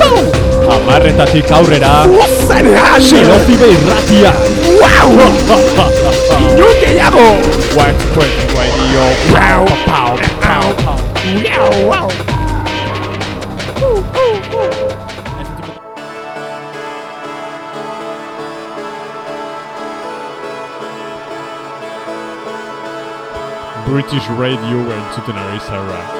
Azken Tokio Ziroti birrotian eta Antxoterratia! Espanetan! Bat, bat, bat, behatzietatik! Amarretara! Amarretatik aurrera! Zenean! Ziroti birratia! Inun gehiago! West Point Radio! Pow, pow, pow, pow! British Radio entzuten ari zara.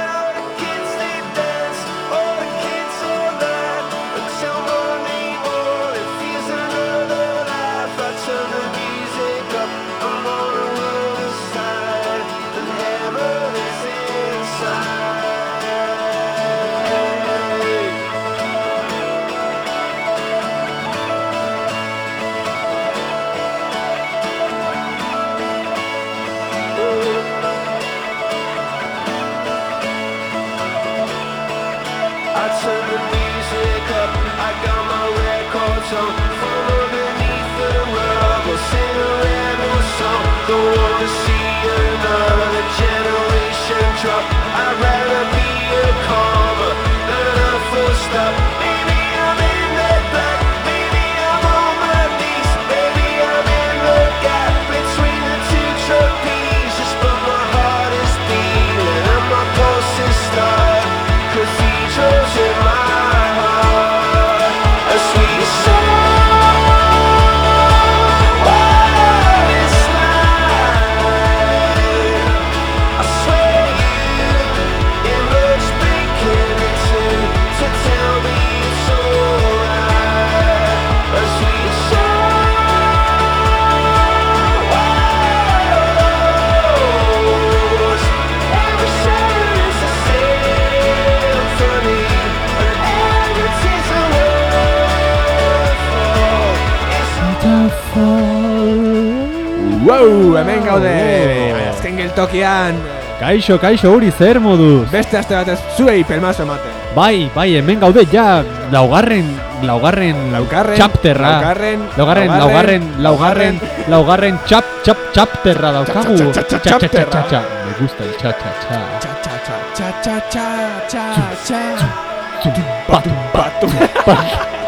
Wow, hemen gaude! Azken geltokian! Kaixo, kaixo, hori zer moduz? Beste aste batez zuei pelmazo ematen. Bai, bai, hemen gaude ja laugarren, laugarren, Laugarren, chapterra. laugarren, laugarren, laugarren, laugarren, laugarren, chap, chap, chapterra daukagu. Cha, cha, cha, cha. Me gusta el cha, cha, cha. Cha cha cha cha cha cha cha cha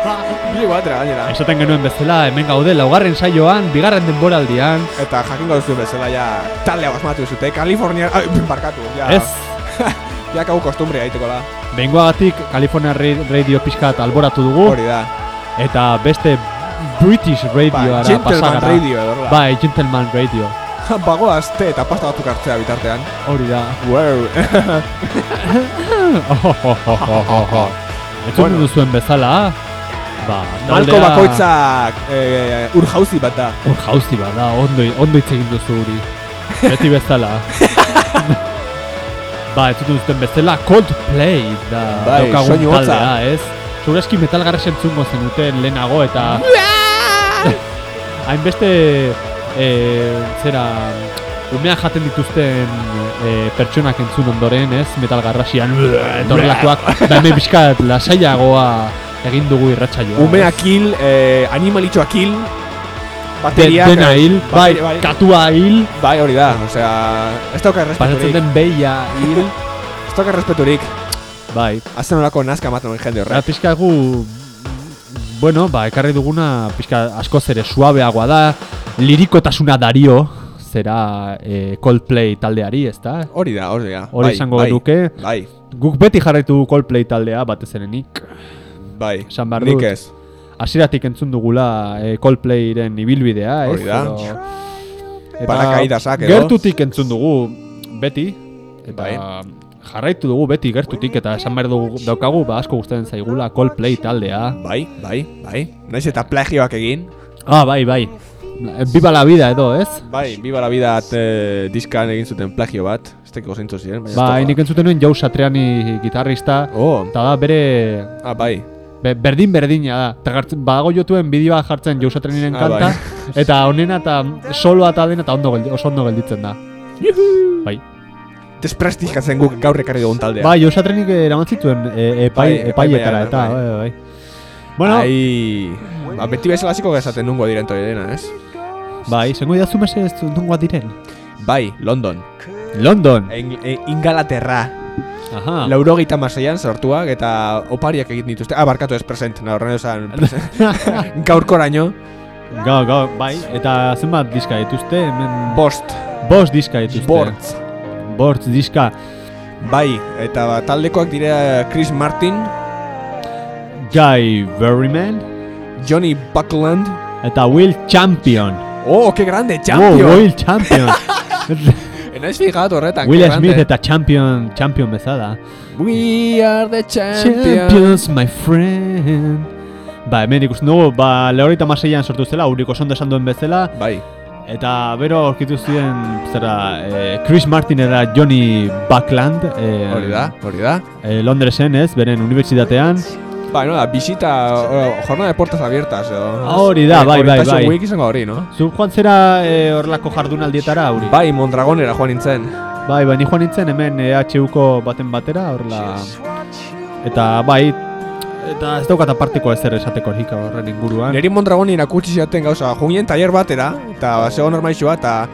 Bile guatra gainera Esaten genuen bezala, hemen gaude laugarren saioan, bigarren denboraldian. Eta jakingo duzu bezala ja Talde hau asmatu zute California Ai, barkatu ja, Ez, Ja kau kostumbre gaiteko da behingoagatik California Ra- Radio pixkat alboratu dugu. Hori da Eta beste British radioara Gentleman pasagara. Radio edo horrela Bai, Gentleman Radio. Bago azte eta pasta batzuk hartzea bitartean Hori da. Wow Entzun Bueno. duzuen bezala, ba, Malko bakoitzak eh, Urjauzi bat da Hor jauzi bat da, ondo, ondo hitz egin duzu hori. Beti bezala. ba, entzun duzuen bezala, Coldplay da Bai, daukagun taldea, ez? Zureski metal garra entzungo zenuten lehenago eta... Hainbeste, e, zera, umeak jaten dituzten e, pertsonak entzun ondoren, ez? Metal garrasian, eta horrelakoak, ba hemen pixkat lasaiagoa egin dugu irratsaioa. Umeak hil, eh, animalitxoak hil De, Bateriak dena eh, hil, bai, bai, katua hil, bai, hori da, osea, ez dauka pasatzen errespeturik, den beia hil, ez dauka errespeturik, bai. azten horako nazka ematen hori jende horrek. pixka gu, bueno, ba, ekarri duguna pixka askoz ere suabeagoa da, lirikotasuna dario, zera e, Coldplay taldeari, ezta? Hori da, hori da. Hori bai, izango bai, genuke. Bai, Guk beti jarraitu Coldplay taldea, batez ere nik. Bai, Esan behar nik ez. Hasieratik entzun dugula e, Coldplayren ibilbidea, ez? Hori da. Edo- Eta Paracaídasak edo. Gertutik entzun dugu beti. Eta Bai. jarraitu dugu beti gertutik eta esan behar dugu daukagu ba asko gustatzen zaigula Coldplay taldea. Bai, bai, bai. Naiz eta plagioak egin. Ah, bai, bai. Viva la vida edo, ez? Bai, Viva la Vida te, diskan egin zuten plagio bat. Ez teko zeintzu ziren. baina ez Bai, nik entzuten nuen Joe Satriani gitarrista. Oh, Eta da bere ah, bai. Be- berdin berdina da. Eta gartzen, badago jotuen bideoa jartzen Joe Satrianinen Ah, kanta. bai. Eta honena eta soloa eta dena eta ondo geldi, oso ondo gelditzen da. Bai. Desprestigiatzen guk gaur ekarri dugun taldea. Bai, Joe Satrianik eraman zituen e, epai, Bai, epaietara epaipean, eta, bai. bai, bai. Bueno, Ai, ba, beti bezala hasiko esaten nungo diren toi dena, ez? bai, zengo idazu mese ez nungoa diren. Bai, London. London. En, e, Ingalaterra. Aha. Lauro gita maseian sortuak eta opariak egin dituzte. Ah, barkatu ez present, na horren esan. Gaurkoraino, Gau, gau, bai, eta zenbat diska dituzte, hemen... bost, Bost diska dituzte. bortz. Bost diska. Bai, eta taldekoak dira Chris Martin, Guy Berryman Johnny Buckland. eta Will Champion. Oh, que grande, Oh, champion! Will Champion. Enaiz fijatu horretan, Will. Smith eta Champion, Champion bezala. We are the champions. Champions, my friend. Ba, hemen ikusten dugu, ba, lehorita maseian sortu zela, uriko sondo esan duen bezala, Bai, eta bero aurkitu ziren, zera, eh, Chris Martin eta Johnny Buckland, eh, hori da, hori da. eh, Londresen ez, beren unibertsitatean, Bai, no da, visita, o, jornada de puertas abiertas, edo. Ah, hori da, bai, bai, Orientation bai. Week izango hori, no? Zu joan zera eh, horrelako jardunaldietara, hori? Bai, Mondragonera joan nintzen. Bai, bai, ni joan nintzen hemen EHUko baten batera, horrela... Eta bai, eta ez daukat aparteko ezer esateko hika horren inguruan. Neri Mondragoni irakutsi ziaten gauza, jungien taller batera, eta zego normalixua, eta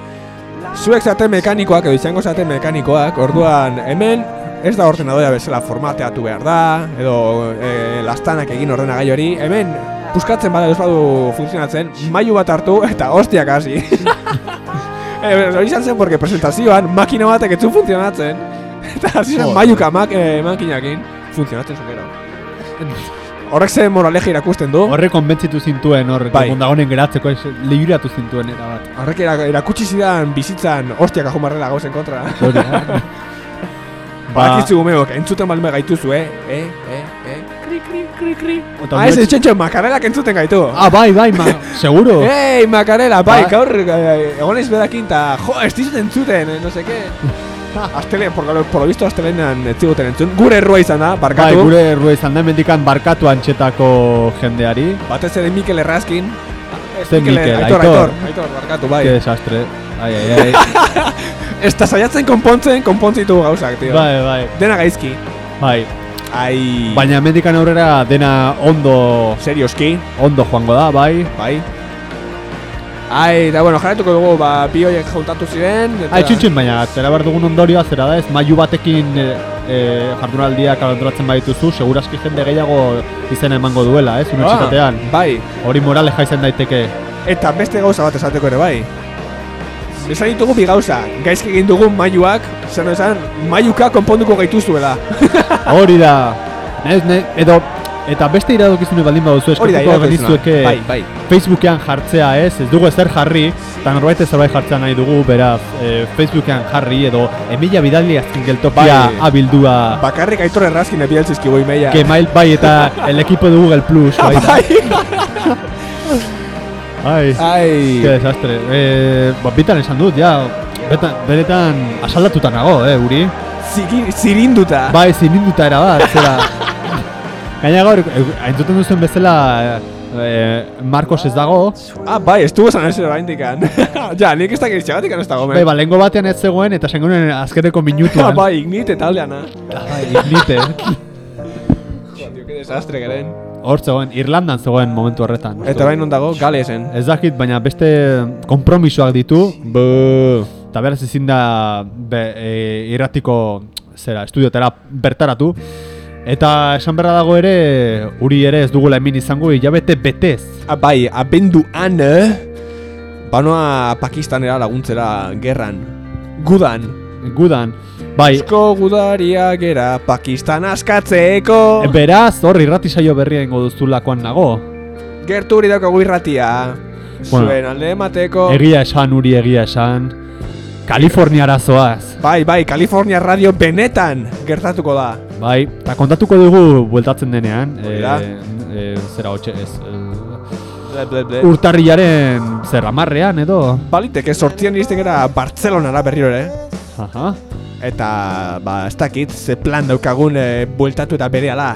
zuek zaten mekanikoak, edo izango zaten mekanikoak, orduan hemen ez da ordenadorea bezala formateatu behar da, edo e, lastanak egin ordenagai hori, hemen puskatzen bada ez badu funtzionatzen, mailu bat hartu eta hostiak hasi. e, hori izan zen, porque presentazioan makina batek etzu funtzionatzen, eta hasi zen mailuka mak, e, makinakin funtzionatzen zukero. Horrek zen moraleja irakusten du. Horre konbentzitu zintuen, hor, Bai. mundagonen geratzeko, ez, libratu zintuen era bat. Horrek era, erakutsi zidan bizitzan hostiak ajumarrela gauzen kontra. Ba, Bakitzu umeok, entzuten balme gaituzu, eh? Eh, eh, eh? Kri, kri, kri, kri. Eta Ah, ez unibertsi- etxentxo, makarelak entzuten gaitu. Ah, bai, bai, ma, seguro. Ei, makarela, bai, Ba- gaur eh, egon ez bedakin, ta, jo, ez dizut entzuten, eh, no seke. Astele, por, lo- por lo visto astelenan ez ziguten entzun. Gure errua izan da, Bai, barkatu. gure errua izan da, mendikan barkatu antxetako jendeari. Batez ere Mikel Erraskin. Zen Mikel, Aitor, Aitor. Aitor, Aitor, barkatu, bai. Ke desastre. Ai, ai, ai. Ez da saiatzen konpontzen, konpontzitu gauzak, tio. bai, bai, Dena gaizki. bai. Ai, Baina mendikan aurrera dena ondo, serioski. ondo joango da, bai. Bai. Ai, eta bueno, jarretuko dugu, ba, bi horiek juntatu ziren. Eta... Ai, txuntxun, baina zera behar dugun ondorioa zera da ez, mailu batekin e, e, jardunaldiak abanturatzen badituzu, seguraski jende gehiago izena emango duela, ez, unibertsitatean. Ah, bai, Hori moraleja izan daiteke. eta beste gauza bat esateko ere bai. Esan ditugu bi gauza, gaizki egin dugun mailuak, zer esan, mailuka konponduko gaituzuela. Hori da. Ez, ne, edo, eta beste iradokizune baldin baduzu eskatuko genizueke Bai, bai. Facebookean jartzea ez, ez dugu ezer jarri, eta norbait ez zerbait jartzea nahi dugu, beraz, e, Facebookean jarri edo Emilia Bidali azken geltokia Bai. abildua Bakarrik aitor errazkin ebieltzizkigu imeia. Gmail bai eta el equipo de Google Plus Ah, bai. Ai, Ai. Qué desastre. Eh, ba, bitan esan dut, ja, betan, benetan asaldatuta nago, eh, uri. Ziki- Zirinduta. Bai, zininduta era bat, zera. Gaina gaur, eh, entzuten duzuen bezala, eh, Marcos ez dago. Ah, bai, estuvo esan ez oraindikan. ja, nik ez dakit txagatik ez dago, Bai, men. ba, lehengo batean ez zegoen, eta zengoen azkeneko Ah, minutuan. bai, ignite taldeana. Bai, ignite. Jo, tio, que desastre geren. Hor zegoen, Irlandan zegoen momentu horretan. Eta non dago, galesen. Ez dakit, baina beste kompromisoak ditu, Bo. eta beraz ezin da be, e, irratiko zera, estudiotera bertaratu. Eta esan berra dago ere, uri ere ez dugula hemen izango hilabete betez. Ah, bai, abenduan, eh? Banoa Pakistanera laguntzera gerran. Gudan. Gudan, bai, Eusko gudaria gera Pakistan askatzeko. beraz hor irrati saio berria ingo duzulakoan nago. Gerturi daukagu irratia. Bueno. Zuen alde emateko. Egia esan, uri egia esan. Kaliforniara zoaz. Bai, bai, California Radio benetan gertatuko da. Bai, eta kontatuko dugu bueltatzen denean. Hori da. e, zera hotxe, ez... e, Ble, urtarrilaren zer amarrean edo. Baliteke sortzian iristen gara Bartzelonara berriro ere. Aha. Eta, ba, ez dakit, ze plan daukagun e, bueltatu eta bere ala.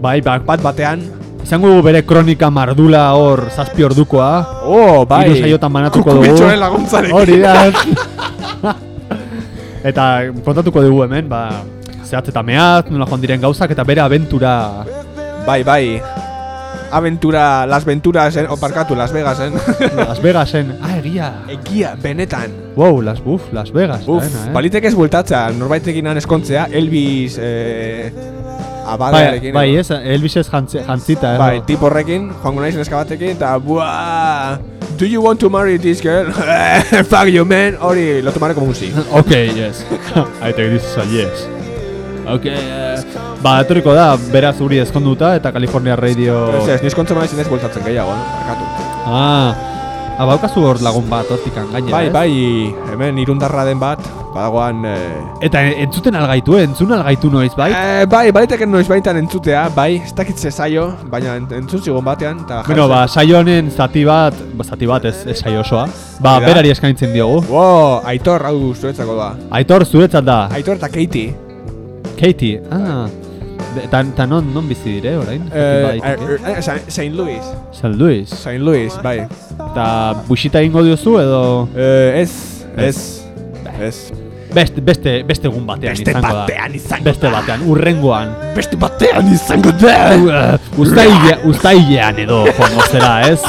Bai, ba, Bat batean. izango bere kronika mardula hor zazpi ordukoa. Oh, bai. Hiru saiotan banatuko dugu. Kukubitxoen laguntzarekin. Hori da. eta kontatuko dugu hemen, ba, zehatz eta mehat, nola joan diren gauzak, eta bere abentura Bai, bai. Aventura, Las Venturas, eh? Oparkatu, Las Vegasen. Las Vegasen. Ah, egia. Egia, benetan. Wow, Las Buf, Las Vegas. Uf, eh? balitek ez bueltatzea, norbaitekin eskontzea, Elvis eh, Bai, abadarekin. bai, ez, Elvis ez jantzi, jantzita, eh? Bai, tip horrekin, joango naiz neska batekin, eta buah, do you want to marry this girl? Fuck you, man! Hori, lo tomaré como un sí. Ok, yes. I take this as a yes. Ok, eh, ba, etorriko da, beraz uri ezkonduta eta California Radio... Ez ez, niz kontzen maiz inez bueltatzen gehiago, no? Barkatu. Ah, ah, baukazu hor lagun bat, hortikan gainera, Bai, ez? bai, hemen irundarra den bat, badagoan... Eh, Eta entzuten algaitu, eh? entzun algaitu noiz, bai? Eh, bai, baliteken noiz baitan entzutea, bai, ez dakitze saio, baina ent- entzun zigun batean, eta Bueno, ba, saio honen zati bat, ba, zati bat ez, ez saio osoa, ba, Hori da. berari eskaintzen diogu. Wow, Aitor, hau zuretzako da. Aitor, zuretzat da, Aitor eta Katie. Katie, ah, eta ta non, non bizi dire, orain? Eh, Badaiteke. eh, eh, Sa- Saint Louis. San Luis. Saint Louis, bai. Eta buxita egingo diozu edo Eh, ez, ez, ez. beste, beste, beste egun batean Beste izango batean da. izango Beste batean, urrengoan. Beste batean izango da! Uztaile, uztailean edo joango zera, ez?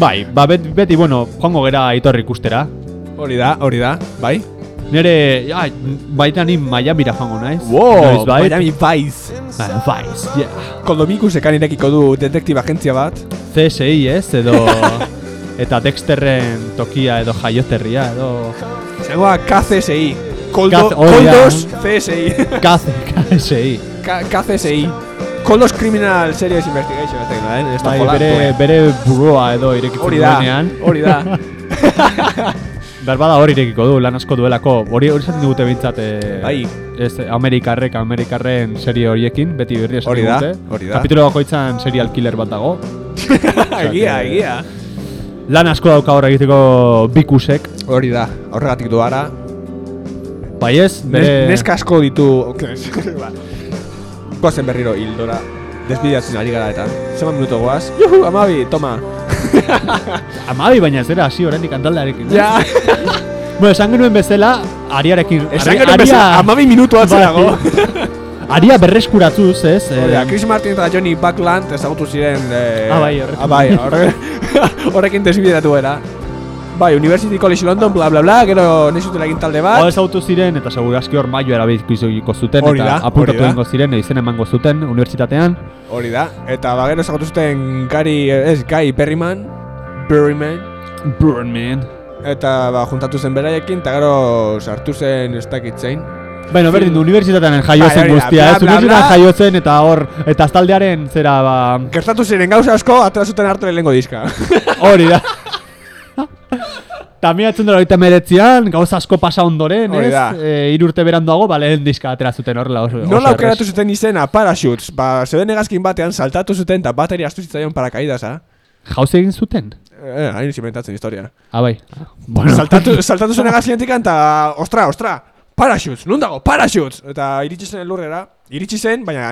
Bai, ba, beti, beti, bueno, joango gera aitor ikustera. Hori da, hori da, bai. Nere, ja, baita ni Miamira joango naiz. Wow, Noiz bait? Miami Vice. Ba, Vice, yeah. Koldomikusekan irekiko du detektiba agentzia bat. CSI, ez, edo... eta Dexterren tokia edo jaioterria edo... Zangoa KCSI. Koldo, Kaz- da. Koldos CSI. KC, KSI. K- KCSI. Koldos Criminal Series Investigation. Ez da, eh? Da Bai, jola, bere, joe. bere burua edo irekitzen Hori da, duenean. hori da. Berbada hori irekiko du, lan asko duelako. Hori hori esaten digute bintzat, eh, Bai. ez, Amerikarrek, Amerikarren serie horiekin, beti berri esaten Hori da, digute. hori da. Kapitulo bakoitzan serial killer bat dago. egia, egia. Lan asko dauka hor egiteko bikusek. Hori da, horregatik du ara. Bai ez, bere... Nes, neska asko ditu... Ba. Goazen berriro hildora. Desbideatzen ari gara eta. Zema minuto goaz. Juhu, amabi, toma. Amabi baina ez dira hasi oraindik andaldearekin. ez? Ja. Bueno, esan genuen bezala, ariarekin... Esan gero aria- bezala, amabi minutu atzerago. Aria berreskuratuz, ez? Hori da, Eh, Chris Martin eta Johnny Buckland ezagutu ziren... Eh, Ah, bai, horrekin. Ah, bai, horre, horrekin desbideratu era. Bai, University College London, bla, bla, bla, gero nesutela egin talde bat. Hau ezautu ziren eta segurazki hor maio erabiliko zuten Hori eta apuntatu egingo ziren izen emango zuten unibertsitatean. Hori da, eta ba, gero ezagutu zuten Gary, ez, Guy Berryman, Berryman, Burn man. eta ba, juntatu zen beraiekin, eta gero sartu zen ez dakit zein. Bueno, berdin du, unibertsitatean jaio Bai, zen guztia, ez? Unibertsitatean jaio zen eta hor, eta aztaldearen zera, ba, Gertatu ziren gauza asko, atera zuten arte lehengo diska. hori da. Tamiatzen dara horita meretzian, gauza asko pasa ondoren, ez? E, irurte beranduago, ba, lehen diska atera zuten horrela oso, Nola aukeratu zuten izena, Parachutes, ba, zeuden egazkin batean saltatu zuten eta bateri astu zitzaion parakaidasa. Jauze egin zuten? Eh, hain zimentatzen historia. Ah, bai. Bueno, Saltatu, saltatu zuen egazkinetik eta, ostra, ostra, Parachutes, nun dago, Parachutes! Eta iritsi zen lurrera, iritsi zen, baina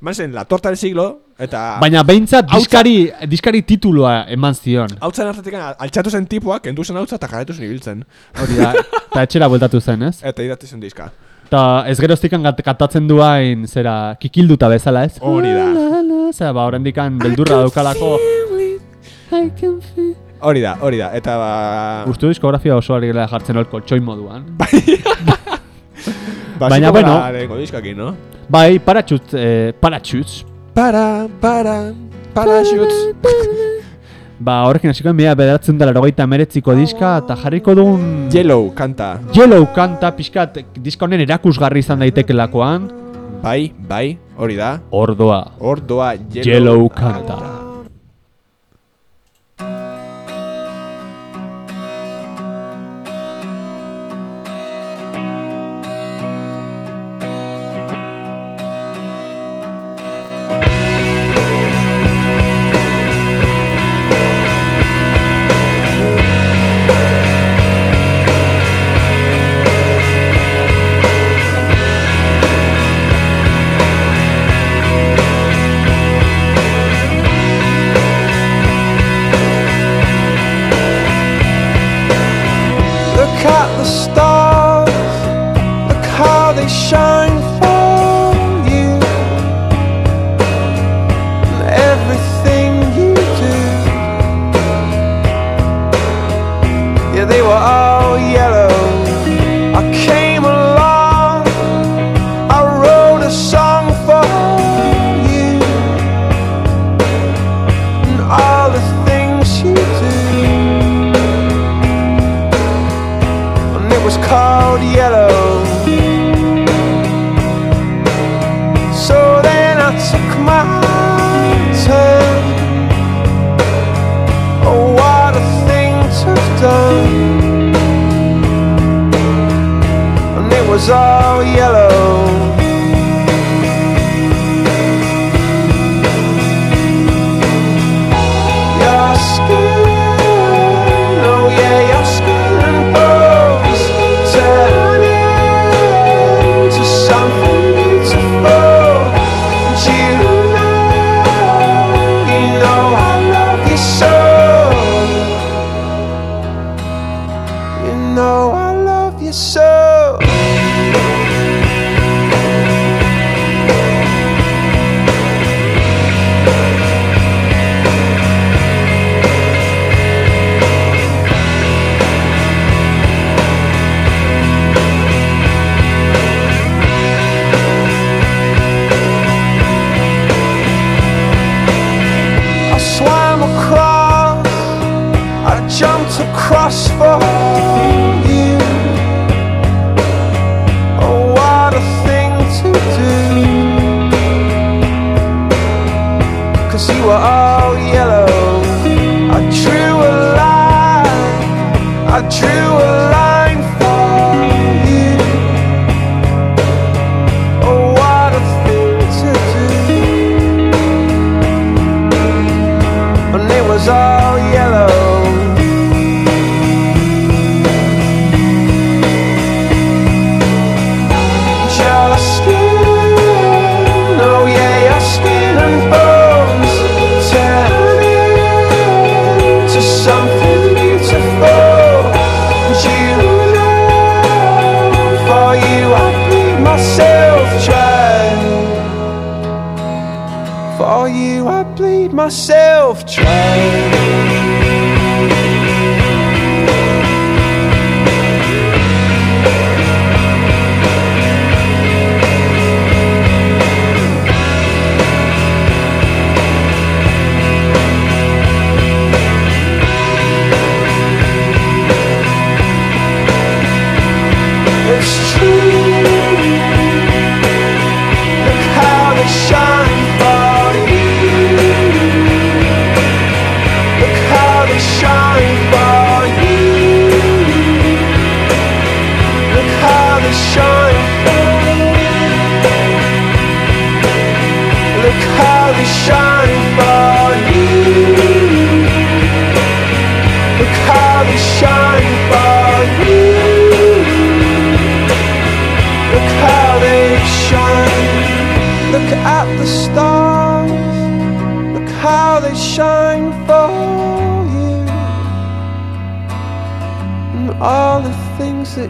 eman zen la torta del siglo, eta... Baina behintzat diskari, diskari titulua eman zion. Hautzen hartatik altxatu zen tipua, kendu zen hautza eta jarretu zen ibiltzen. Hori da, eta etxera bueltatu zen, ez? Eta idatzi zen diska. Eta ez geroztikan gat- katatzen duain, zera, kikilduta bezala, ez? Hori da. La, la, Zera, ba, horrendikan beldurra daukalako. Hori da, hori da, eta ba... Ustu diskografia oso ari gela jartzen hor koltxoi moduan. ba baina, ziko bueno. gara lehengo diskakin, no? Bai, paratxutz, eh, paratxutz. Para, para, Parachutes. Ba, horrekin hasiko mila bederatzen dela erogeita meretziko diska, eta jarriko dugun... Yellow kanta. Yellow kanta, pixkat, diska honen erakusgarri izan daitekelakoan. Bai, bai, hori da. Ordoa, Hor doa Yellow, Yellow kanta.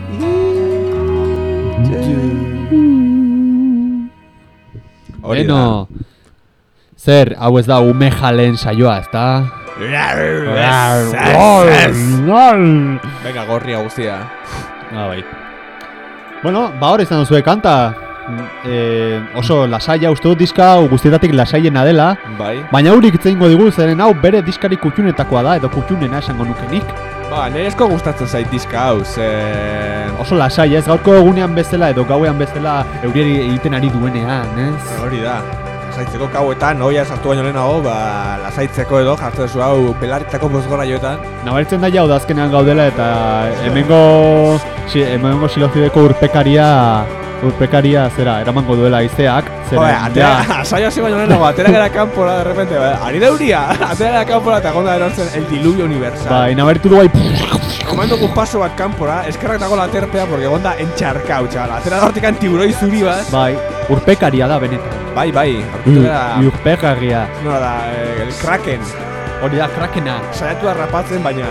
You do. Hori da. Beno, zer, hau ez da ume jalen saioa, ezta? Venga, gorria guztia. Ah, bai. Bueno, ba hor izan duzue kanta. Mm, Eh, oso lasaia uste dut diska hau guztietatik lasaiena dela. Bai. Baina haurik itzeingo digu zeren hau bere diskari kutxunetakoa da edo kutxunena esango nukenik. Ba, nirezko gustatzen zait diska hau, ze... Oso lasai ez, gaurko egunean bezala edo gauean bezala euriari egiten ari duenean, ez? Hori da. Lasaitzeko kauetan, oia sartu baino lehenago, ba, lasaitzeko edo, jartzen zu hau belarritako bozgora joetan. Nabartzen da jau azkenean gaudela eta hemengo, si, hemengo silozideko urpekaria urpekaria zera, eramango duela izeak, zera, atera, saio hasi baino lehenago, atera gara kanpora, de repente, ba, ari da euria, atera gara kanpora eta gonda erortzen el diluvio universal. Bai, nabaritu du bai, Komando gu paso bat kanpora, eskerrak dago la terpea, porque gonda entxarkau, txala. Atera da hortikan tiburoi zuri bat. bai, urpekaria da benetan. Bai, bai, aurkitu gara, Urpekaria. nola da, eh, el kraken. Hori da, krakena. Saiatu da rapatzen, baina...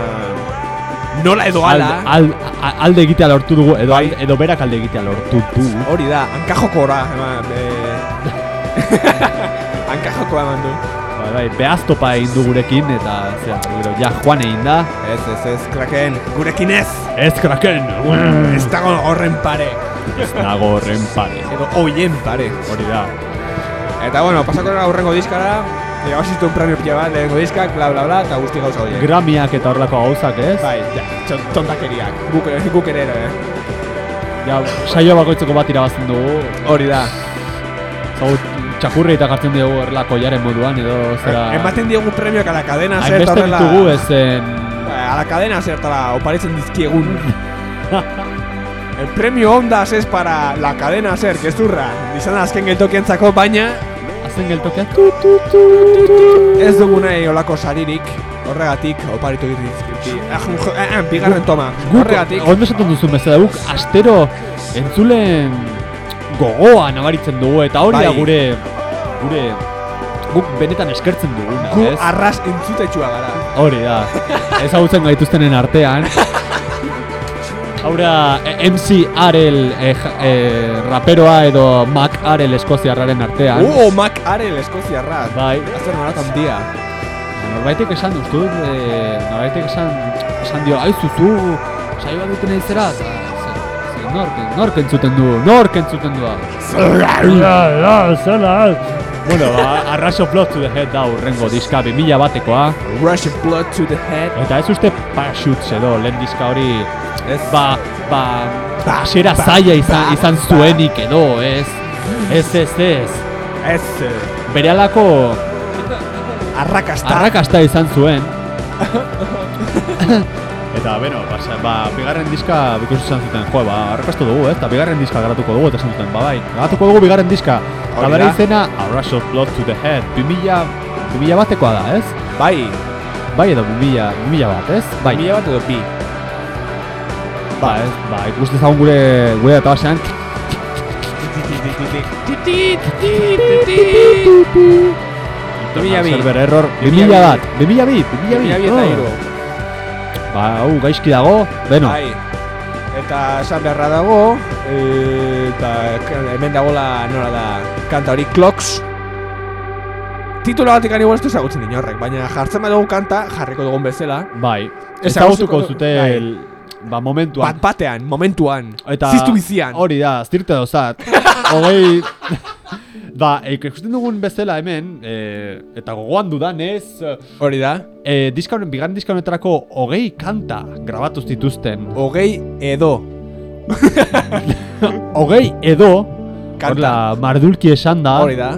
Nola edo Alde, ala, al, a- alde egitea lortu dugu, edo, Bai. alde, edo berak alde egitea lortu du. hori da, hankajokora, eman, eh... hankajokoa eman du. Bai, bai, behaztopa egin du gurekin, eta, zera, gero, ja, joan egin da. Ez, ez, ez, kraken, gurekin ez! Ez kraken! Ez dago horren pare! Ez nago horren pare. Edo oien pare. Hori da. Eta bueno, pasako aurrengo diskara, Egositu un premio pila bat, lehenko diskak, bla bla bla, eta guzti gauza horiek. Gramiak eta horrelako gauzak, ez? Bai, ja, tontakeriak, guk, guk ere eh? Ja, saio bakoitzeko bat irabazten dugu. Hori da. Zau, txakurri eta jartzen diogu horrelako jaren moduan, edo zera... Ematen diogu premioak a la cadena zer Hainbeste horrela... ditugu ezen... A la cadena zer tala oparitzen dizkiegun. El premio Ondas es para la cadena ser, que zurra. Izan azken geltokientzako, baina Tu, tu, ez dugu nahi olako saririk. Horregatik, oparitu dizkiti. Ah, eh, eh, bigarren toma. Horregatik, Ondo esaten duzu bezala, guk astero entzulen gogoa nabaritzen dugu, eta hori da Bai. gure... Gure... Guk benetan eskertzen duguna, gu ez? arras entzutetxua gara. Hori da. Ezagutzen gaituztenen artean. Haura eh, MC Arel eh, ja- eh, raperoa edo Mac Arel eskoziarraren artean. Oh, Mac Arel, eskoziarra. Bai, Azer maratan dia. norbaitek esan dut, eh, norbaitek esan, esan dio, aizu zu, saio bat duten izera, eta ze- ze- nork, nork entzuten du, nork entzuten du. Bueno, ba, Arras of Blood to the Head da urrengo diska 2000 batekoa. Rush of blood to the head. Eta ez uste Parachutes edo lehen diska hori Ez. ba, ba, Ba, hasiera ba, zaila izan, ba, izan zuenik edo, ez? Ez, ez, ez. Ez. Berehalako Arrakasta. arrakasta izan zuen. Eta, beno, basa, ba, bigarren diska bikoz izan zuten, jo, ba, arrakastu dugu, ez? Eta bigarren diska garatuko dugu, eta zuten, ba, bai, garatuko dugu bigarren diska. Eta bere izena, A Rush of Blood to the Head, 2000, 2000 batekoa da, ez? Bai. Bai edo 2000, 2000 bat, ez? Bai. Mila bat edo bi. Ba, ez, ba, ikuste zagun gure, gure databasean. Mila bi. Server error, Bi 2000 mila bat, 2000 bi, 2000 bi. Mila bi eta oh. Ba, hau, gaizki dago, beno. Bai. Eta esan beharra dago, eh, eta hemen dagoela nola da kanta hori Clocks. Titulo batik ani ez ezagutzen inorrek, baina jartzen badugu kanta, jarriko dugun bezala. Bai, Ezagutuko zute, bai. el, ba, momentuan. Bat batean, momentuan, Eta ziztu bizian. Hori da, zirte dozat. Hogei... ba, e, ikusten dugun bezala hemen, e, eta gogoan dudanez, Hori da, e, diska honen, bigarren diska honetarako hogei kanta grabatu zituzten. hogei edo Hogei edo, kanta. horla, mardulki esan da, Hori da.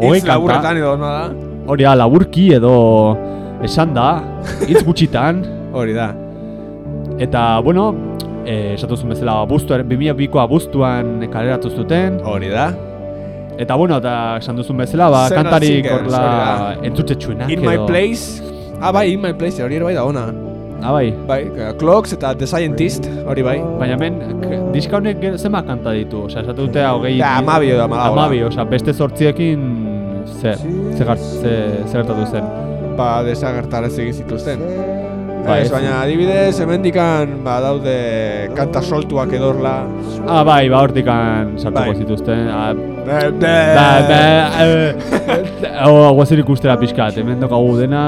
hogei Hitz laburretan kanta, edo nola da. hori da, laburki edo esan da, hitz gutxitan, Hori da. eta, bueno, esatu zuen bezala, abuztuaren, 2002ko abuztuan kaleratu zuten, Hori da. Eta bueno, eta esan duzun bezala, ba, Zen kantarik horla hori entzutetsuenak In my place. Ah, bai, In my place, hori ere bai da ona. Ah, bai. Bai, eh, Clocks eta The Scientist, hori bai. Baina hemen, k- diska honek zenbat kanta ditu? Osea, esatu dute hogei... Da, amabi edo amalau. Amabi, osea, beste sortziekin... Zer, zer, gart- ze- zer gertatu zen. Ba, desagertaraz egin zituzten. Ba, ez, baina adibidez, hemendikan ba, daude kanta soltuak edorla. Ah, bai, ba, hortikan sartuko Bai. zituzten. Ah, Ba, ba, ba, eh, oh, guazen ikustera pixkat, hemen dokagu dena...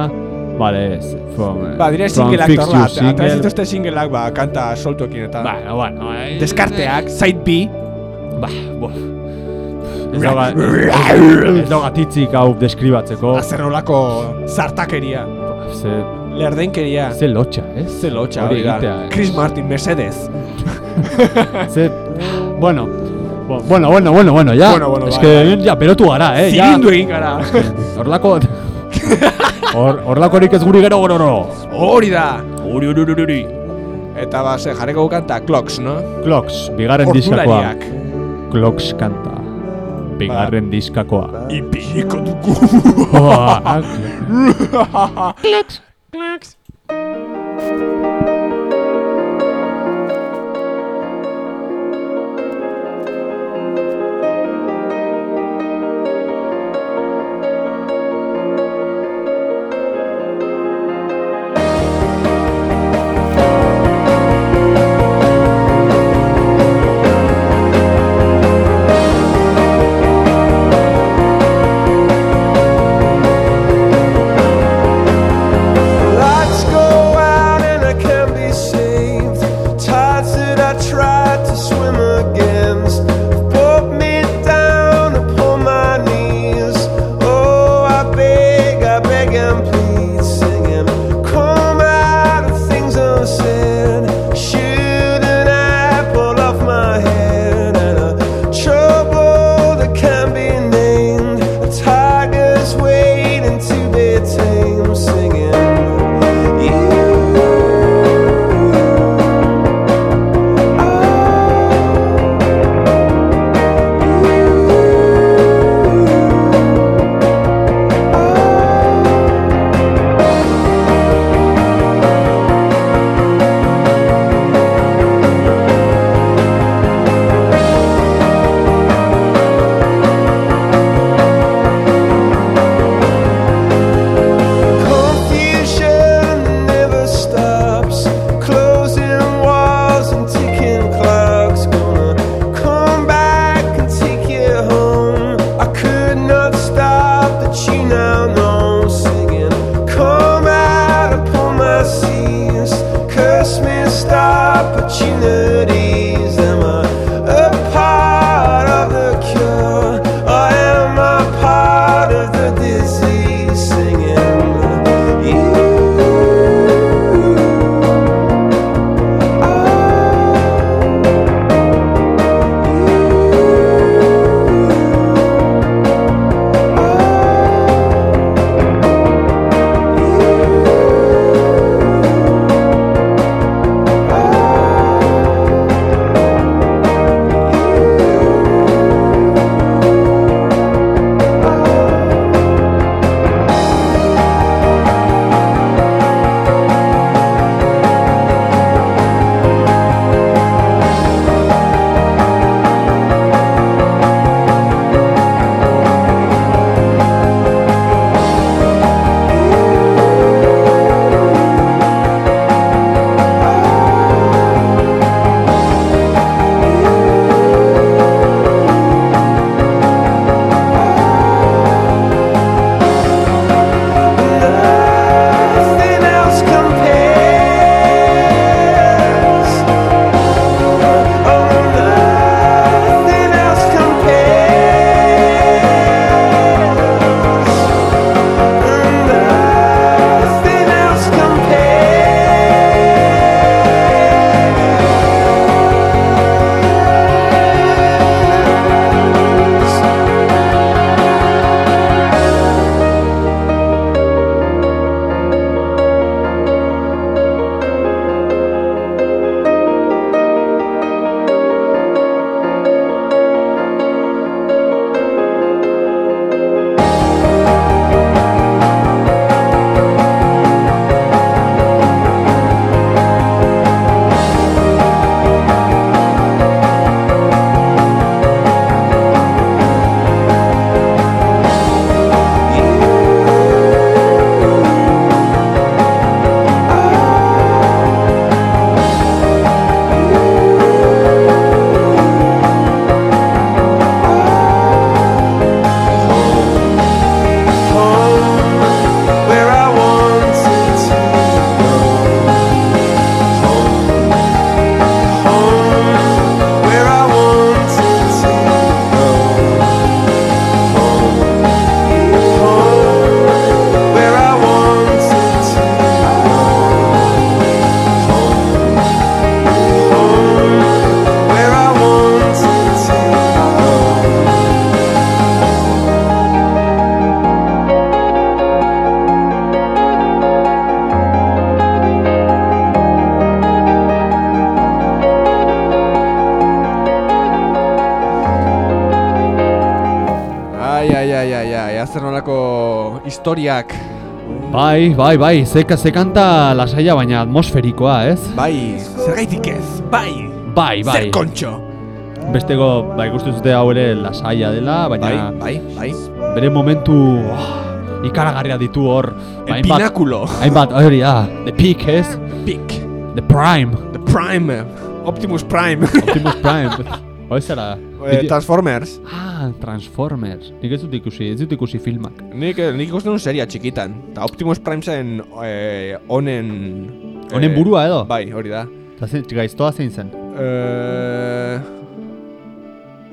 Vale, ez, from... eh, ba, dire singleak torla. Single. zituzte singleak, ba, kanta soltuekin eta... Bueno, bueno... eh, Deskarteak, side B. Ba, bof. Ez dauga, ez dauga titzik hau deskribatzeko. Azerrolako zartakeria. Ze, Lerdenkeria. ze lotxa, ez? Ze lotxa Hori hori da. eh. Chris Martin, Mercedes. Ze, bueno, bueno, bueno, bueno, bueno, ya. Bueno, bueno, es que bai. ya berotu gara, eh, ya. Zilindu egin gara. Horlako... Hor, horlakorik ez guri gero gero. Hori da. Uri, uri, uri, uri. Eta ba, ze, jarriko kanta Clocks, no? Clocks, bigarren diskakoa. Clocks kanta. Bigarren diskakoa. Ipiniko dugu. Clocks. And historiak. Bai, bai, bai, zeka zekanta lasaia baina atmosferikoa, ez? Bai, zergaitik ez, bai. Bai, bai. Zer kontxo. Besteko, bai, ikusten zute hau ere lasaia dela, Bai, baina bai, bai. bere momentu oh, ikaragarria ditu hor. El hainbat- pináculo. Hainbat, hori da, the peak, ez? Peak. The prime. The Prime. Optimus Prime. Optimus Prime. Hoi zara? Eh, Bideo- Transformers. ah, Transformers. Nik ez dut ikusi, ez dut ikusi filmak. Nik, eh, nik ikusten duen seria txikitan. Ta Optimus Prime zen eh, honen... Honen burua edo? Bai, hori da. Eta zein, gaiztoa zein zen? Eh...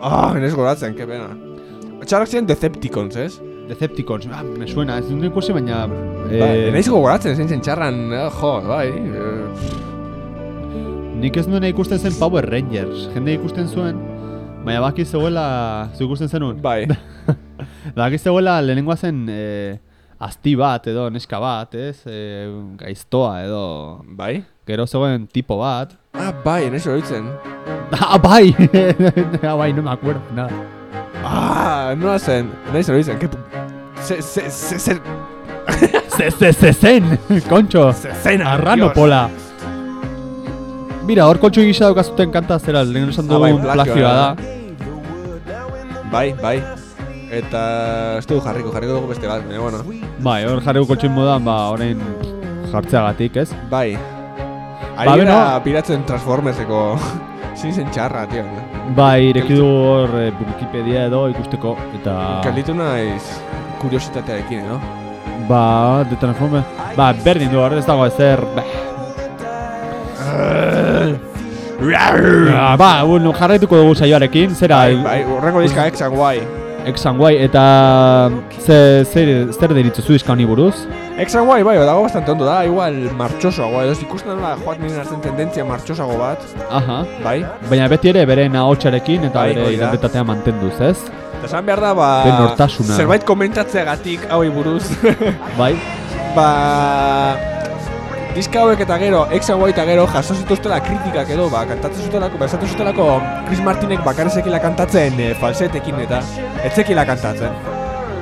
Ah, ez goratzen, ke pena. Txarrak ziren Decepticons, ez? Decepticons, ah, me suena, ez dut ikusi, baina... Bai, naiz gogoratzen, zein zen txarran, eh, jo, bai. eh, Nik ez nuen ikusten zen Power Rangers, jende ikusten zuen, baina baki zegoela, zu ikusten zenun? Bai. Baki zegoela lehenengoa zen eh, asti bat edo neska bat, ez? Eh, gaiztoa edo... Bai? Gero zegoen tipo bat. Ah, bai, naiz horitzen. Ah, bai! ah, bai, no me acuerdo, nada. Ah, nola zen, naiz horitzen. Que... Se, se, se, se, Se, se, se zen, kontxo. Zezen, Arrano Dios. pola. Mira, hor kontxo gisa daukazuten kanta zera, lehen esan Ah, bai, dugun plagioa plagioa da. Bai, bai. Eta ez dugu jarriko, jarriko dugu beste bat, baina bueno. Bai, hor jarriko kontxoin modan, ba, orain jartzeagatik, ez? Bai. Ba, Ari beno. gara piratzen Transformerseko zen txarra, tio. Bai, ireki du hor eh, Wikipedia edo ikusteko, eta... Kalditu naiz kuriositatearekin, edo? Ba, de Transformer... Ba, berdin du, hor ez dago ezer... Ba, Ah, ba, bueno, jarraituko dugu saioarekin, zera... Bai, bai, urrengo diska X and Y. X and Y, eta... Ze, zer, zer deritzuzu diska honi buruz? X and Y, bai, dago bastante ondo da, igual martxosoagoa, edo ikusten nola joat nien hartzen tendentzia martxosago bat, Aha. bai? Baina beti ere bere ahotsarekin eta Bai, bere identitatea mantenduz, ez? Eta esan behar da, ba... Zerbait komentatzeagatik hauei buruz, Bai? ba... Diska hauek eta gero, Y eta gero jaso zituztela kritikak edo, ba, kantatzen zutelako, esatu zutelako Chris Martinek bakarrezekila kantatzen e, falsetekin eta etzekila kantatzen.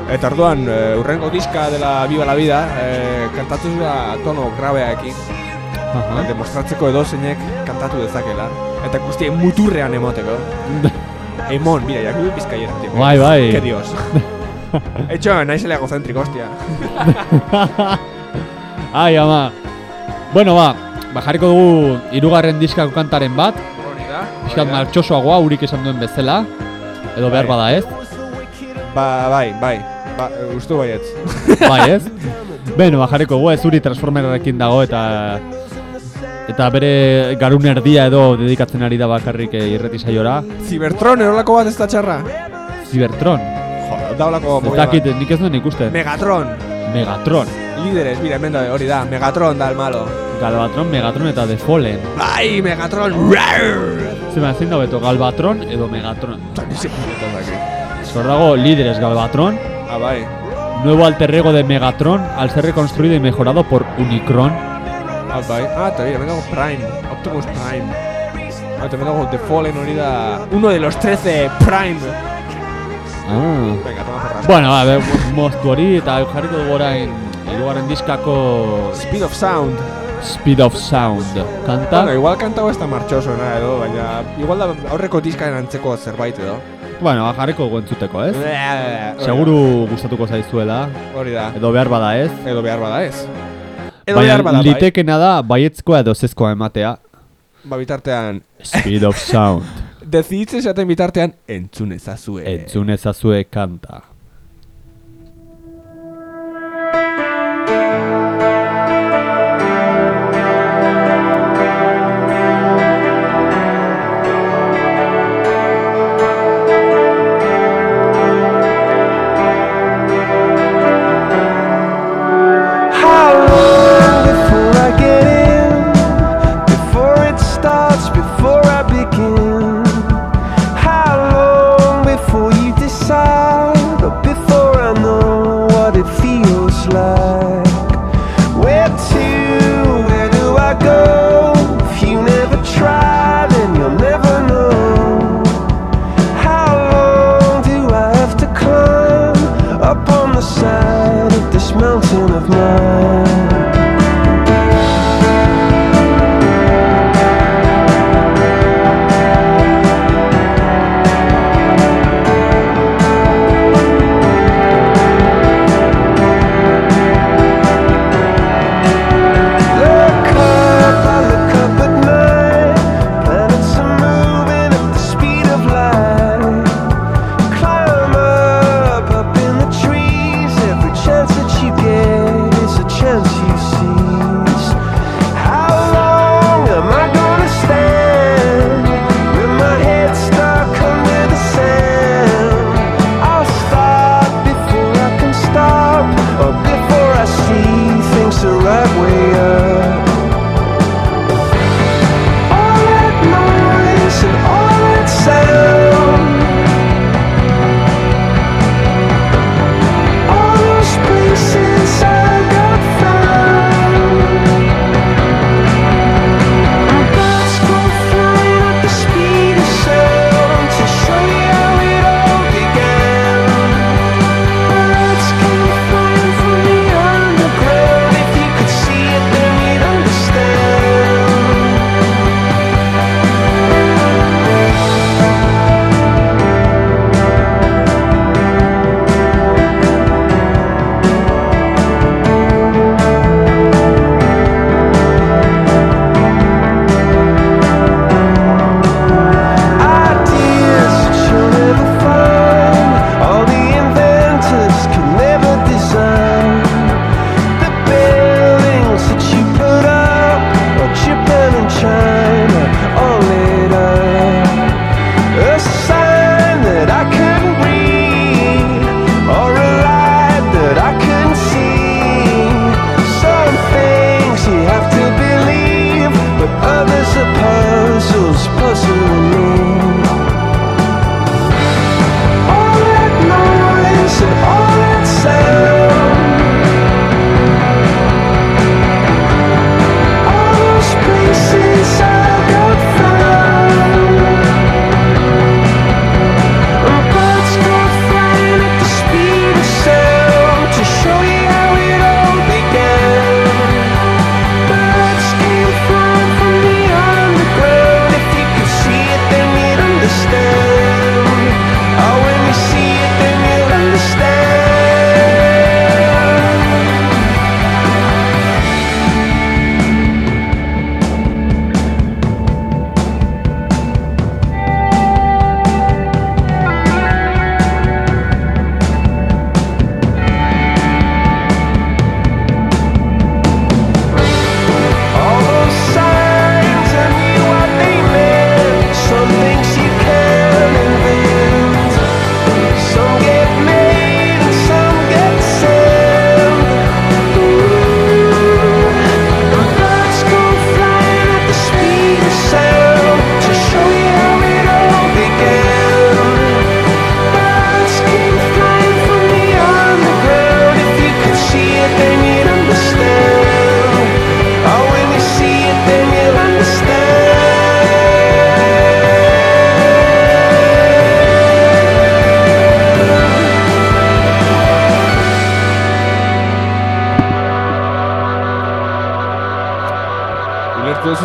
Eta orduan, e, urrengo diska dela Viva la Vida, e, kantatzen zula tono grabeaekin, Aha. demostratzeko edo zeinek kantatu dezakela. Eta guztien muturrean emoteko. Emon, mira, ya que bizkaiera. Bai, bai. Que dios. Hecho, naizela egocéntrico, hostia. Ai, ama. Bueno, ba, ba jarriko dugu hirugarren diskako kantaren bat. Hori da. Piskat martxosoagoa, urik esan duen bezala. Edo behar Bai. bada ez. Ba, bai, bai. Ba, e, ustu baietz. Bai ez. Beno, ba jarriko dugu ez uri transformerarekin dago eta... Eta bere garun erdia edo dedikatzen ari da bakarrik eh, irreti saiora. Cybertron, erolako bat ez da txarra. Cybertron. Jo, daulako Ez dakit, nik ez duen ikusten. Megatron. Megatron. Líderes, mira, hemen da, hori da. Megatron da el malo. Galvatron, Megatron eta The Fallen. Bai, Megatron. Zema, zein da beto, Galvatron edo Megatron. Tanisi puñetas aquí. Zor dago líderes Galvatron, Ah, bai. nuevo alter ego de Megatron al ser reconstruido y mejorado por Unicron. Ah, bai. Ah, hemen dago Prime. Optimus Prime. Ah, eta hemen dago The Fallen hori da. Uno de los 13 Prime. Ah. Venga, toma. Bueno, a ver, moztu hori eta jarriko dugu orain hirugarren diskako Speed of Sound. Speed of Sound kanta. Bueno, igual kantau ez da martxosoena edo, baina igual da aurreko diskaren antzeko zerbait edo. Bueno, jarriko dugu entzuteko, ez? Seguru gustatuko zaizuela. Hori da. edo behar bada ez. Edo behar bada ez. Edo Baina behar bada bai. litekena da baietzkoa edo zezkoa ematea. Ba bitartean, Speed of Sound. deziditzen zaten bitartean entzun ezazue. Entzun ezazue kanta.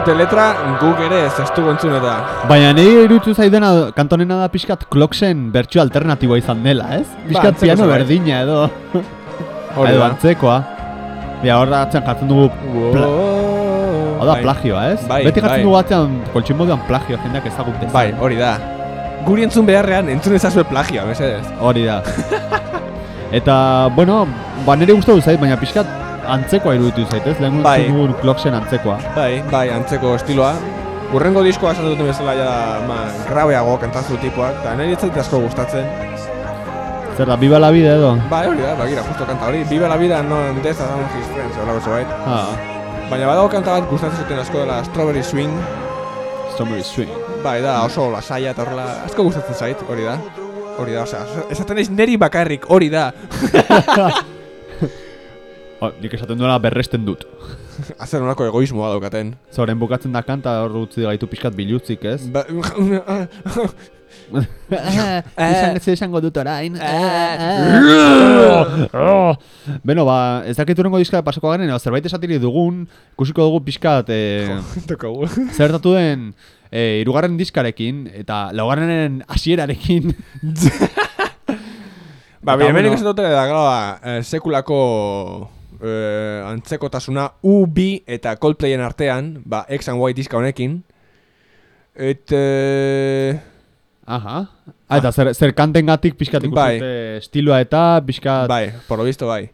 Duzute letra, guk ere ez ez dugu entzun eta. Baina niri iruditu zaidena kantonena da pixkat Clocksen bertsu alternatiboa izan dela, ez? Pixkat antzeko piano berdina edo, Hori edo da. antzekoa. Ja, hor atzen jartzen dugu, pla hau da Bai. plagioa, ez? Bai, Beti jartzen bai. dugu atzean, koltsin moduan plagio jendeak ezagut dezan. Bai, hori da. Guri entzun beharrean, entzun ezazue plagioa, mesedez. Hori da. Eta, bueno, ba nire gustatu zait, baina pixkat antzekoa iruditu zait, ez? Lehen Bai. dugun Clocksen antzekoa. Bai, bai, antzeko estiloa. Urrengo diskoa esan duten bezala ja, ma, grabeago kantaztu tipuak, eta nire ez asko gustatzen. Zer da, Viva la vida edo? Bai, hori da, bagira, justo kanta hori. Viva la vida, no death among his friends, hola zebait. Ah, Baina badago kanta bat gustatzen zuten asko dela Strawberry Swing. Strawberry Swing. Bai, da, oso lasaia eta horrela, asko gustatzen zait, hori da. Hori da, osea, esaten naiz neri bakarrik, hori da. Oh, nik esaten duela berresten dut. Azer nolako egoismoa daukaten. Zoren bukatzen da kanta hor utzi gaitu pixkat bilutzik, ez? Ba, Izan ez esango dut orain. Beno, ba, ez dakit urrengo diska pasako garen, edo zerbait esatiri dugun, ikusiko dugu pixkat, e, Tokagu. zertatu den, e, irugarren diskarekin, eta laugarrenen hasierarekin. Ba, bueno. ikusten dute da, gara, eh, sekulako eh, antzekotasuna U2 eta Coldplayen artean, ba, X and Y diska honekin. Eta... Aha. Ah, eta zer, zer kantengatik pixkat ikusten Bai. estiloa eta pixkat... Bai, por lo visto bai.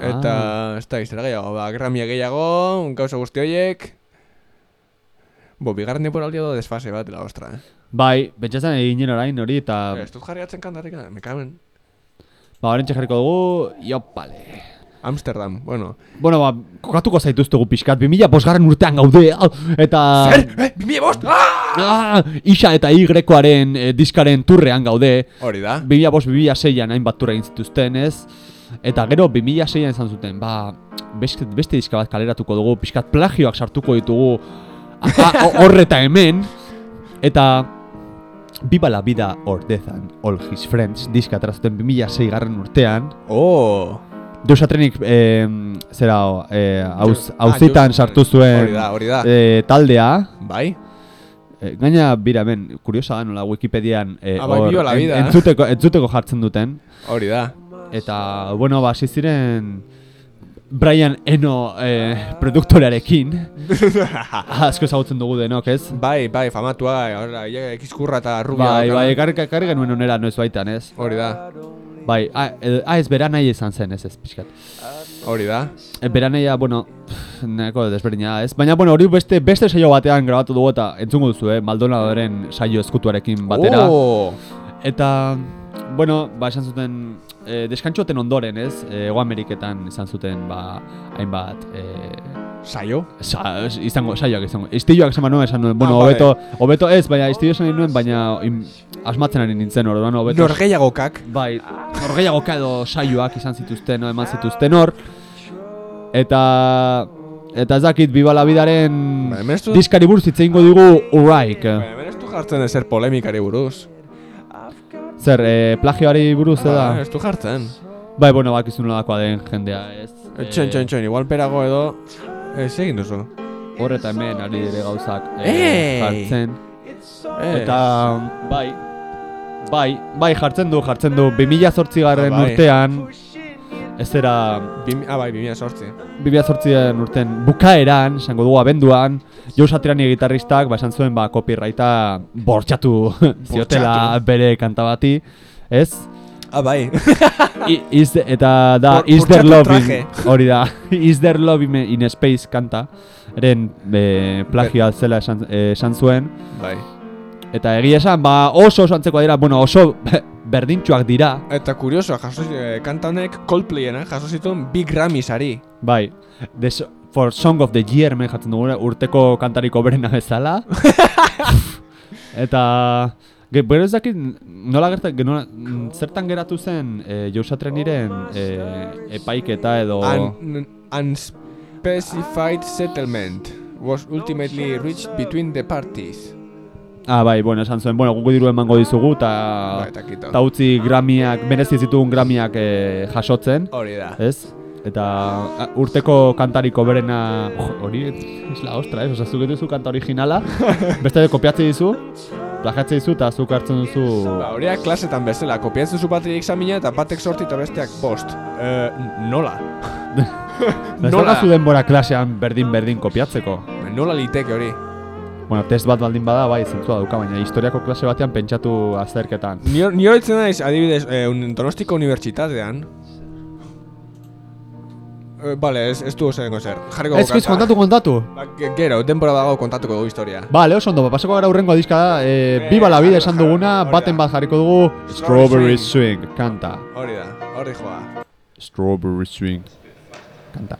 Eta, Ah. ez da, iztera gehiago, ba, gramia gehiago, gauza guzti horiek. Bo, bigarren temporaldia do desfase bat, la ostra, eh. Bai, betxatzen eginen orain hori eta... Ez dut jarri atzen kantarik, me kamen. Ba, horren jarriko dugu, jopale. Amsterdam, bueno. Bueno, ba, kokatuko zaituztegu pixkat, 2000 bosgarren urtean gaude, au, eta... Eh, bimie bost! Ah! Ah, Isa eta Y-aren eh, diskaren turrean gaude, Hori da. 2000 bost, 2006an hainbat turre egin zituzten, ez? Eta gero 2006an izan zuten, ba, beste, beste diska bat kaleratuko dugu, pixkat plagioak sartuko ditugu a- a- o- hor eta hemen, eta Viva la vida or death and all his friends diska atera zuten 2006 garren urtean, Oh! Deus Atrenik, eh, zera, eh, hauz, Ah, hauzitan sartu zuen Hori da, hori da. eh, taldea, Bai? Eh, gaina, bira, ben, kuriosa da nola Wikipedian eh, Ah, bai, la en- entzuteko, entzuteko jartzen duten. Hori da. Eta, bueno, ba, hasi ziren Brian Eno eh, produktorearekin. Asko ezagutzen dugu denok, ez? bai, bai, famatua, horra, ekizkurra eta rubia. Bai, bai, ekarri genuen onera noiz baitan, ez? Hori da, Bai, eh, ah, ez bera nahi izan zen, ez ez, pixkat. hori da. E, bera nahia, bueno, nahiko desberdina da, ez? Baina, bueno, hori beste, beste saio batean grabatu dugu eta entzungo duzu, eh? Maldonadoren saio eskutuarekin batera. Oh! Eta, bueno, ba, esan zuten, e, deskantxoten ondoren, ez? E, Ego Ameriketan izan zuten, ba, hainbat, e, Saio? sa, izango, saioak izango. Istilloak esan nuen, esan nuen, bueno, Ah, hobeto, hobeto ez, baina istillo esan nuen, baina im, asmatzen ari nintzen orduan, hobeto. Norgeiagokak. Bai, norgeiagoka edo saioak izan zituzten, no, eman zituzten hor. Eta, eta ez dakit, Biba la Bidaren Ba, du- diskari buruz hitz egingo dugu Uraik. Hemen ez du jartzen ezer polemikari buruz. Zer, e, plagioari buruz Ba, da? ez du jartzen. Bai, bueno, bakizu nolakoa den jendea, ez? Txon, txon, txon, igual perago edo... Ez egin duzu. Hor eta hemen ari dire gauzak e, Ei! jartzen. Eh, Eta, bai, bai, bai, jartzen du, jartzen du, 2008 garren Ah, bai. urtean, ez era, Bim, ah, bai, bimia sortzi. 2008 urten bukaeran, esango dugu abenduan, Joe Satriani gitarristak, ba, esan zuen, ba, copyrighta bortxatu ziotela bere kanta bati, ez? Ah, bai. I, is, eta da, Bor- Is There Love in, hori da, Is There Love in, in Space kanta, eren e, plagioa zela esan, eh, esan zuen, bai. eta egia esan, ba, oso oso antzekoa dira, bueno, oso berdintxuak dira, Eta kurioso, jaso, eh, kanta honek Coldplayena jaso zituen Big Grammy sari. bai, The so- for Song of the Year men jatzen dugu, urteko kantariko berena bezala, eta... Ge, bero ez dakit, nola gerta, ge, nola, mm, zertan geratu zen e, Josatreniren e, epaiketa edo... An, unspecified settlement was ultimately reached between the parties. Ah, bai, bueno, esan zuen, bueno, gugu diru emango dizugu, eta... Bai. Eta utzi gramiak, merezi zituen gramiak e, jasotzen, Hori da. ez? Eta a, urteko kantariko berena, hori, ez la ostra, ez? Osa, zuk duzu kanta originala, beste kopiatze dizu, plagiatze dizu, eta zuk hartzen duzu... Ba, horiak klasetan bezala, kopiatzen zu batek examina eta batek sorti eta besteak bost. Eh, nola? Ez daukazu denbora klasean berdin-berdin kopiatzeko. Nola liteke hori? Bueno, test bat baldin bada, bai, zentzua dauka, baina historiako klase batean pentsatu azterketan. Ni, ni naiz, adibidez, eh, un, Donostiko unibertsitatean. Eh, vale, ez, ez du oso zer. Jarriko Ez, ez, kontatu, kontatu! Ba, ge- gero, denbora dago kontatuko dugu historia. Vale, oso ondo, pasako gara urrengo diska da, e, Viva la vida esan duguna, baten bat jarriko dugu, Strawberry Swing, kanta. Hori da, hori joa. Strawberry Swing, kanta.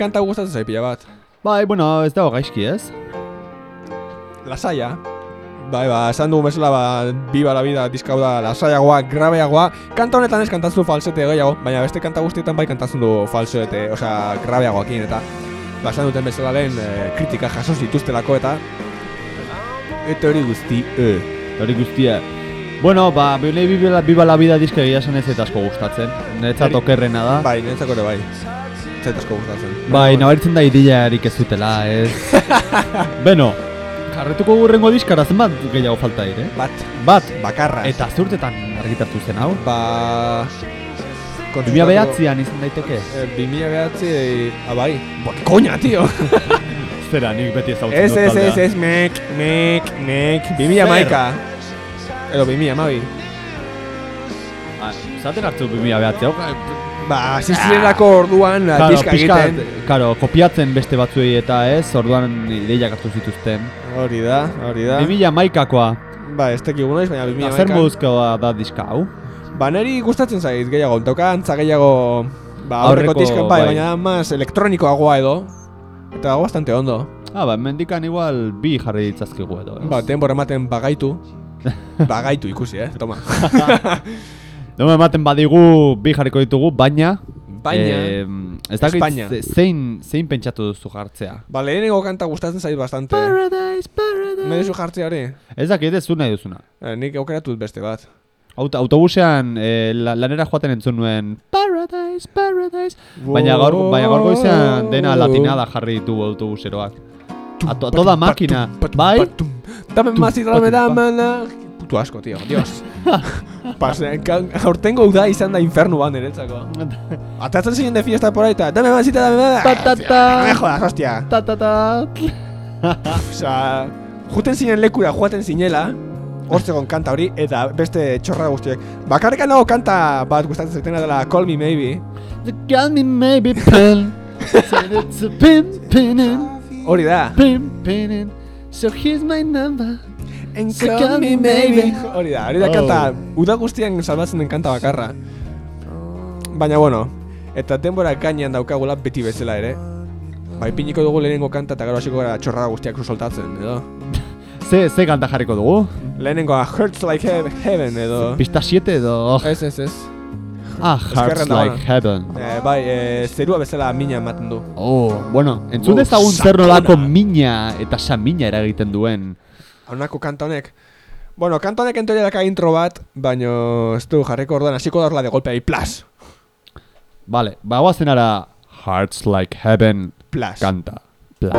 Kanta gustatzen zait pila bat. Bai, bueno, ez dago gaizki, ez? Lasaia. Bai, ba, esan dugu bezala, ba, biba la vida diskau da lasaiagoa, grabeagoa. Kanta honetan ez kantatzen falsete gehiago, baina beste kanta guztietan bai kantatzen du falsete, osea, grabeagoakin eta ba, esan duten bezala lehen eh, kritika jaso zituztelako eta eta hori guzti, e. Hori guztia. Bueno, ba, bine biba, biba la vida diska egia esan ez zait asko gustatzen. Netzat okerrena da. Bai, nintzako ere bai. Zait asko gustatzen. Bai, nabaritzen da ideiarik ez dutela, ez? Beno, jarretuko gurrengo diskara zenbat gehiago falta dire? Bat, Bat, bakarra. eta zurtetan argitartu zen hau? ba... 2000 behatzean izan daiteke? Eh, 2000 behatzi, ah, bai. Ba, coña, tío. Zera, nik beti ez Ez, ez, ez, ez, mek, mek, mek. 2000 maika. Edo 2000 mabi. Ah, Zaten hartu 2000 behatzea, Ba, hasi zirelako orduan la, Claro, diska egiten. claro, kopiatzen beste batzuei eta ez, orduan ideiak hartu zituzten. Hori da, hori da. 2000 maikakoa, Ba, ez teki gunoiz, baina 2000 zer moduzkoa da diska hau? Ba, neri gustatzen zait gehiago, dauka antza gehiago ba, aurreko Aurreko, diskan, bai, bai. baina más elektronikoagoa edo. Eta bastante ondo. Ah, ba, mendikan igual bi jarri ditzazkigu edo, eh? Ba, denbora ematen bagaitu. bagaitu ikusi, eh, toma. Doma ematen badigu bi jarriko ditugu, baina... Baina, eh, ez dakit Espainia. ze- zein, zein pentsatu duzu jartzea. ba, lehenengo kanta gustatzen zait bastante. Paradise, paradise. Medezu jartzea hori? Ez dakit ez zu nahi duzuna. Eh, nik aukeratu dut beste bat. Auto, autobusean eh, la, lanera joaten entzun nuen Paradise, Paradise Baina gaur, baina gaur goizean dena latinada jarri ditugu autobuseroak A, to, a toda máquina Bai? Dame más y dame, dame, Puto asko, tío, dios. Pase, ka- aurtengo uda izan da infernu ban niretzako. Atatzen zinen de fiesta por ahí eta, dame más dame más. Ta, ta, ta. Me jodas, hostia. Ta ta ta Osa, juten zinen lekura joaten zinela, hortzegon kanta hori, eta beste txorra guztiek. Bakarrik nago kanta bat gustatzen zaitena dela Call Me Maybe. You got me maybe pen Said it's a pin pinning Hori da. Pin pinning So here's my number And So call me maybe. Hori da, hori da Oh. kanta, uda guztian salbatzen den kanta bakarra. Baina bueno, eta denbora gainean daukagula beti bezala ere. Ba, ipiniko dugu lehenengo kanta eta gero hasiko gara txorra guztiak soltatzen, edo. Ze, ze kanta jarriko dugu? Lehenengoa Hurts Like Heaven, heaven edo. Pista 7 edo Ez, ez, ez. Ah, Hearts Eskerren Like. Heaven Eh, bai, eh, zerua bezala mina ematen du. Oh, bueno, entzun Oh, dezagun zer nolako mina eta samina eragiten duen Honako kanta honek. Bueno, kanta honek entoria daka intro bat, baino ez du jarriko orduan, hasiko da de golpe ahí, plas, Vale, ba, guazen ara Hearts Like Heaven plas. kanta Bla.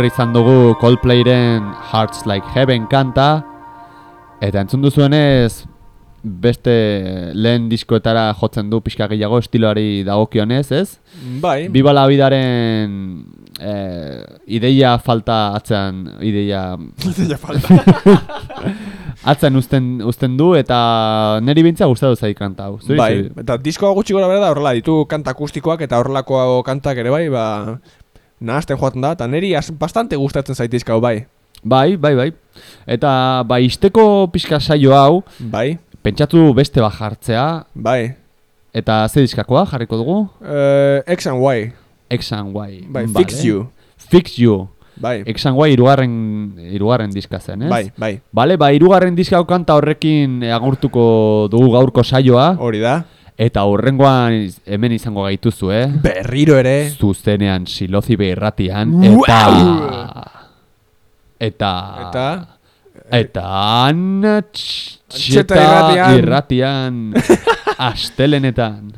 Hor izan dugu Coldplayren Hearts Like Heaven kanta Eta entzun duzuenez beste lehen diskoetara jotzen du pixka gehiago estiloari dagokionez, ez? Bai, Biba la bidaren eh, ideia falta atzean, ideia ja falta. atzen uzten, uzten du eta neri bintza gustatu zait kanta hau. Bai, eta diskoa gutxi gora bera da horrela ditu kanta akustikoak eta horrelako kantak ere bai, ba nahazten joaten da, eta niri as- bastante gustatzen zait diska hau bai. Bai, bai, bai. Eta bai, isteko pixka saio hau, Bai, pentsatu beste bat jartzea, bai. eta ze diskakoa jarriko dugu? Uh, X and Y, X and Y. bai, Vale. Fix You, Fix You. bai, X and Y irugarren, irugarren diska zen, ez? bai, bai, Bale, ba, irugarren diska kanta horrekin agurtuko dugu gaurko saioa, hori da. Eta horrengoan hemen izango gaituzu, eh? Berriro ere, Zuzenean silozi irratian, eta... Eta... eta Eta Antxeta irratian. irratian Astelenetan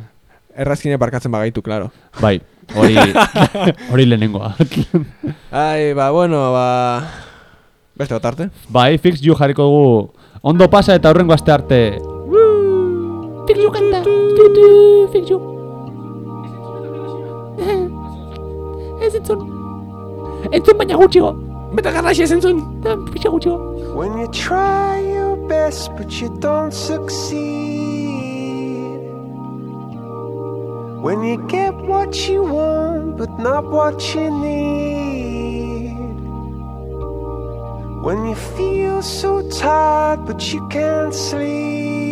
errazkine barkatzen bagaitu, claro. Bai, hori hori lehenengoa Ai, ba, bueno, ba... Beste bat arte? Bai, fix you jarriko dugu Ondo pasa eta horrengo aste arte Fix you kanta. Tu, tu, fix you. Entzun. Entzun baina gutxigo. Beta garraxi ez entzun! Da, Pixa gutxigo. When you try your best but you don't succeed. When you get what you want but not what you need. When you feel so tired but you can't sleep.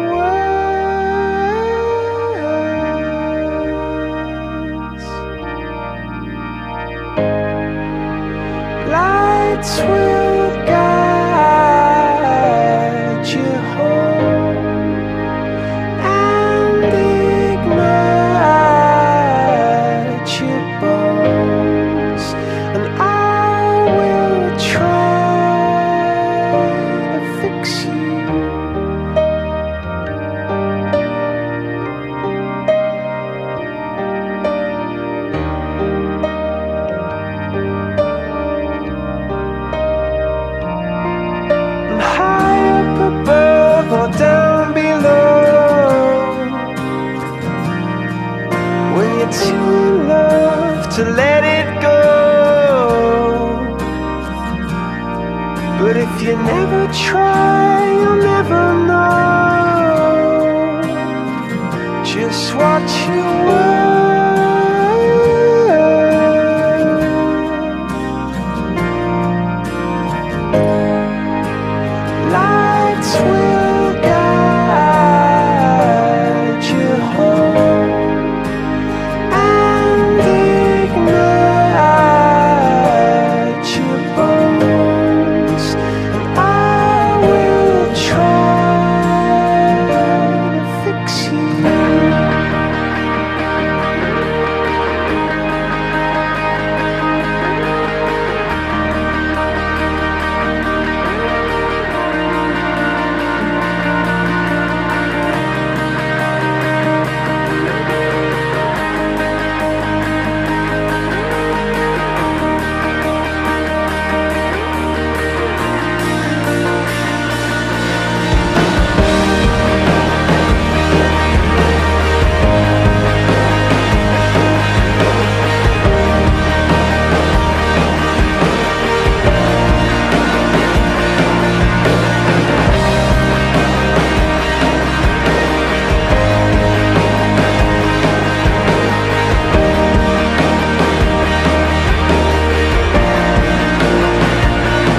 sweet.